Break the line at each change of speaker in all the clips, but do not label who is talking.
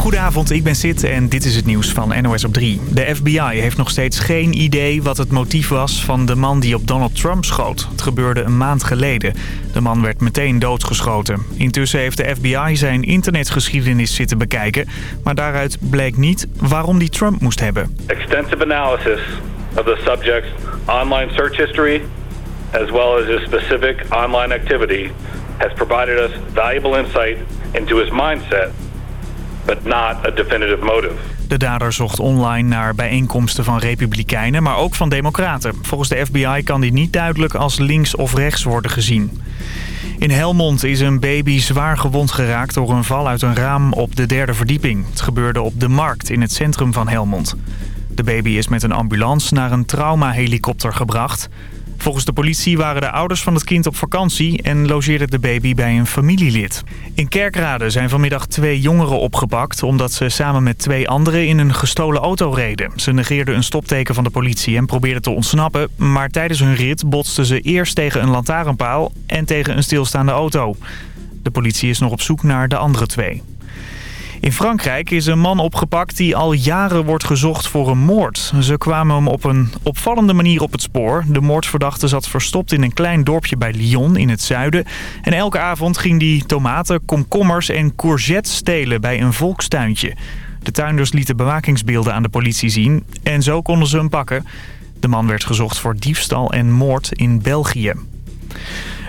Goedenavond, ik ben Sid en dit is het nieuws van NOS op 3. De FBI heeft nog steeds geen idee wat het motief was van de man die op Donald Trump schoot. Het gebeurde een maand geleden. De man werd meteen doodgeschoten. Intussen heeft de FBI zijn internetgeschiedenis zitten bekijken. Maar daaruit bleek niet waarom die Trump moest hebben.
Extensive analysis of the subject's online search history... as well as his specific online activity... has provided us valuable insight into his mindset but not a definitive motive.
De dader zocht online naar bijeenkomsten van republikeinen, maar ook van democraten. Volgens de FBI kan die niet duidelijk als links of rechts worden gezien. In Helmond is een baby zwaar gewond geraakt door een val uit een raam op de derde verdieping. Het gebeurde op de markt in het centrum van Helmond. De baby is met een ambulance naar een traumahelikopter gebracht. Volgens de politie waren de ouders van het kind op vakantie en logeerde de baby bij een familielid. In Kerkrade zijn vanmiddag twee jongeren opgepakt omdat ze samen met twee anderen in een gestolen auto reden. Ze negeerden een stopteken van de politie en probeerden te ontsnappen, maar tijdens hun rit botsten ze eerst tegen een lantaarnpaal en tegen een stilstaande auto. De politie is nog op zoek naar de andere twee. In Frankrijk is een man opgepakt die al jaren wordt gezocht voor een moord. Ze kwamen hem op een opvallende manier op het spoor. De moordverdachte zat verstopt in een klein dorpje bij Lyon in het zuiden. En elke avond ging hij tomaten, komkommers en courgettes stelen bij een volkstuintje. De tuinders lieten bewakingsbeelden aan de politie zien en zo konden ze hem pakken. De man werd gezocht voor diefstal en moord in België.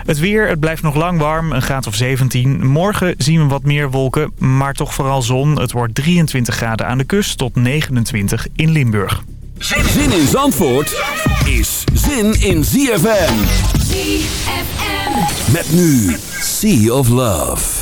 Het weer, het blijft nog lang warm, een graad of 17. Morgen zien we wat meer wolken, maar toch vooral zon. Het wordt 23 graden aan de kust tot 29 in Limburg.
Zin in Zandvoort is zin in ZFM.
ZFM.
Met nu Sea of Love.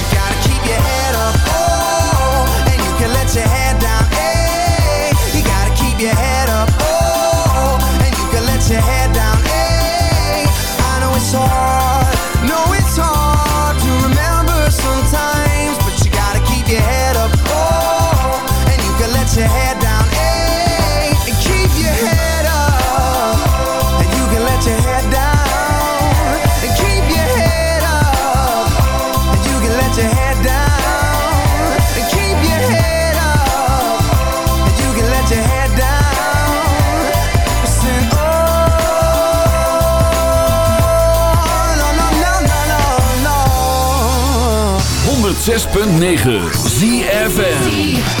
106.9
ZFN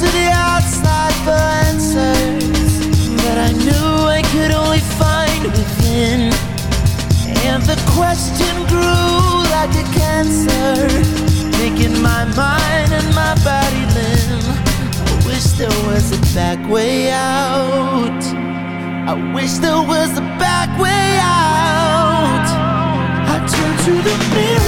to the outside for answers, I knew I could only find within. And the question grew like a cancer, making my mind and my body. I wish there was a back way out. I wish there was a back way out. I turned to the mirror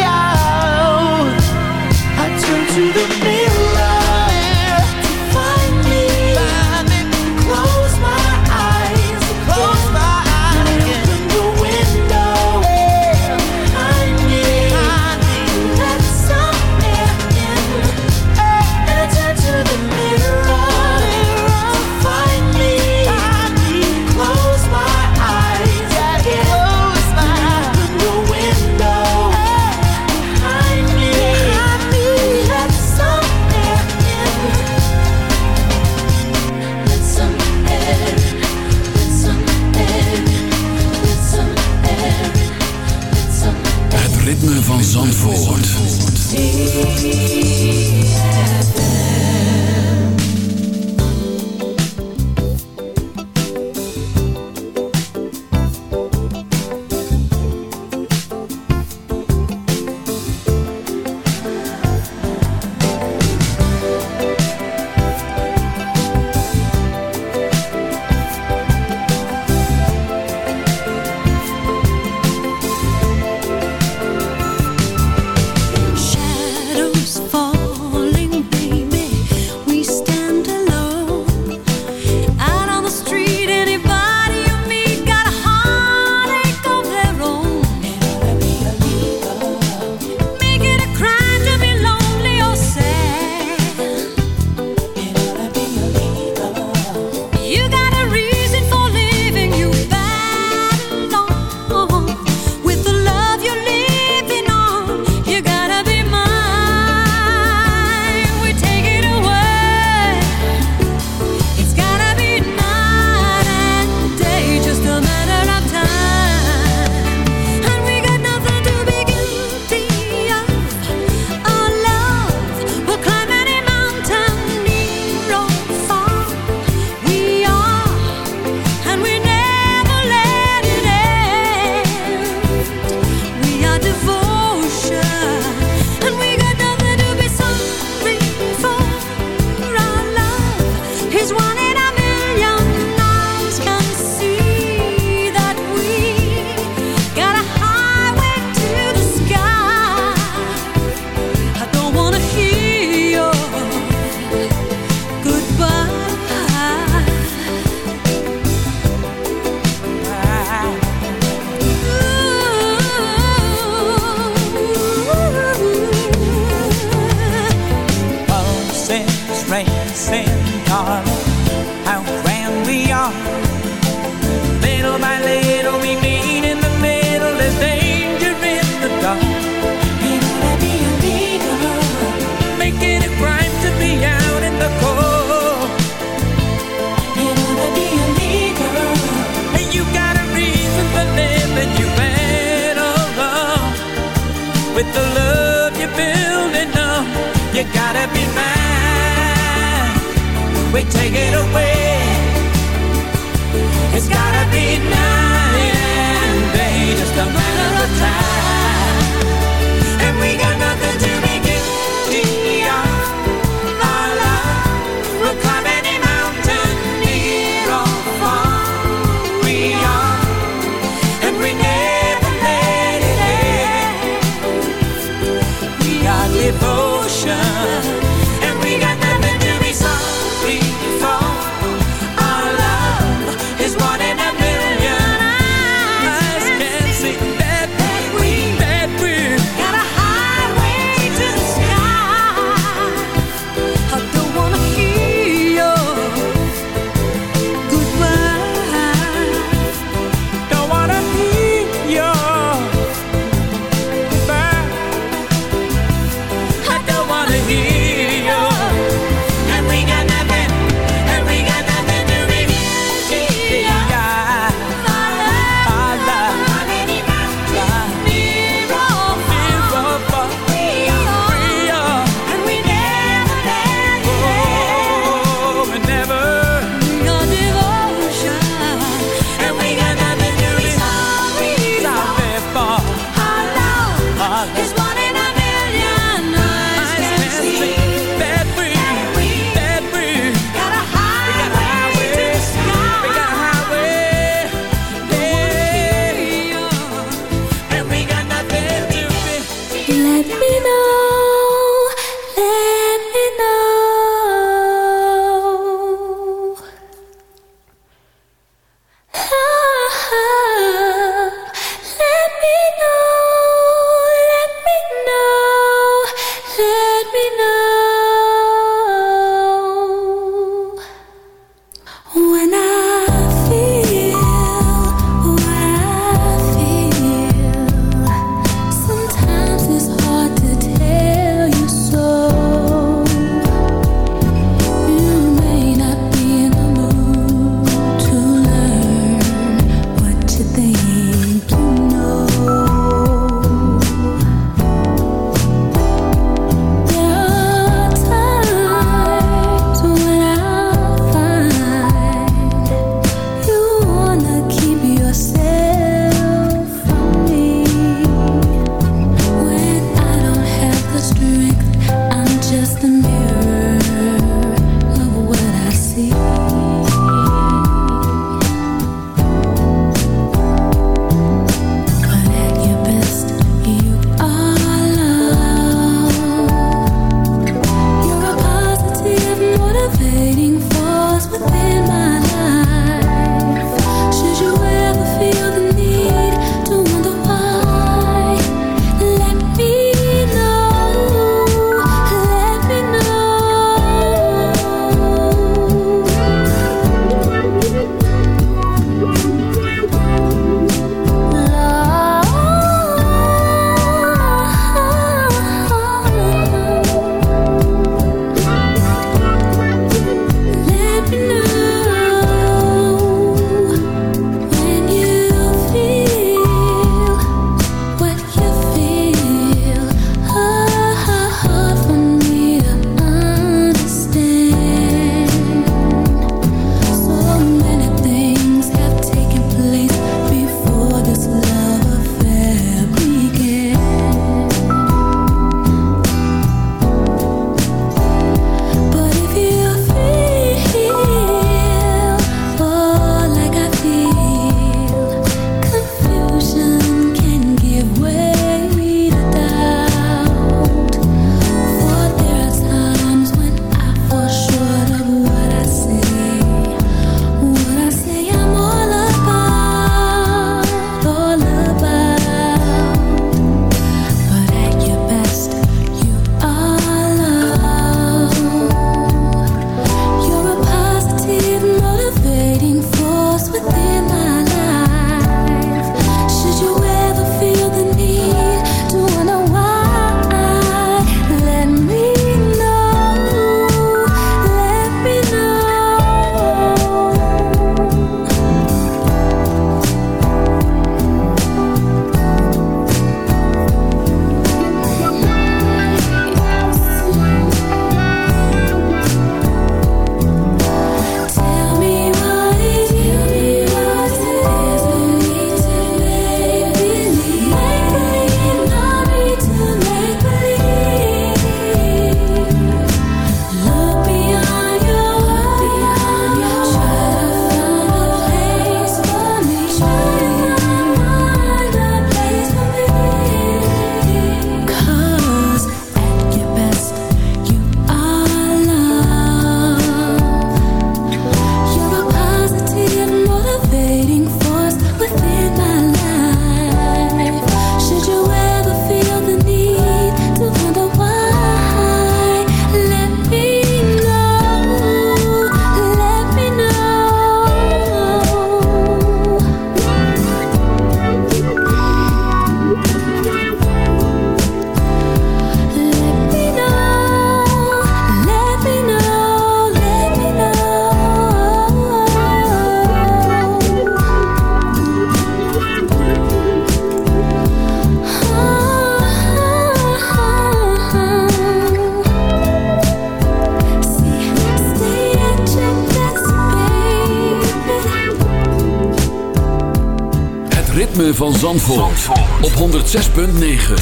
van Zandvoort, op 106.9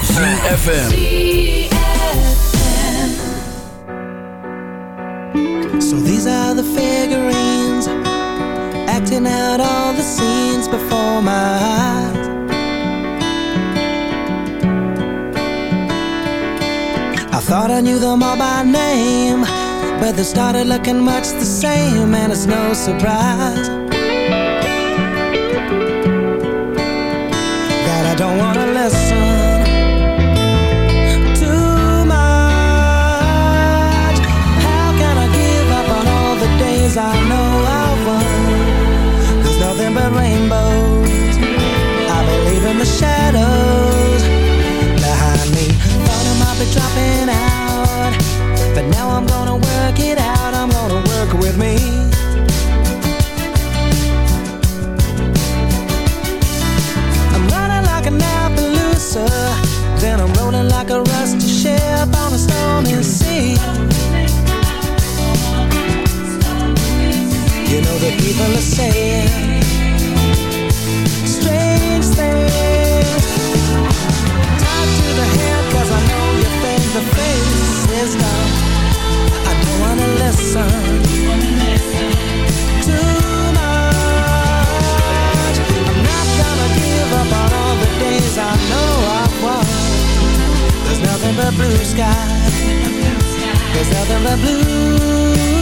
CFFM
So these are the figurines Acting out all the scenes before my eyes. I thought I knew them all by name But they started looking much the same And it's no surprise I don't wanna listen too much. How can I give up on all the days I know I've won? There's nothing but rainbows. I believe in the shadows behind me. Thought I might be dropping out But now I'm gonna work it out. I'm gonna work with me the people are saying Strange things. To the I know you the face is done I don't wanna listen. Too much. I'm not gonna give up on all the days I know I've There's nothing but blue sky. There's nothing but blue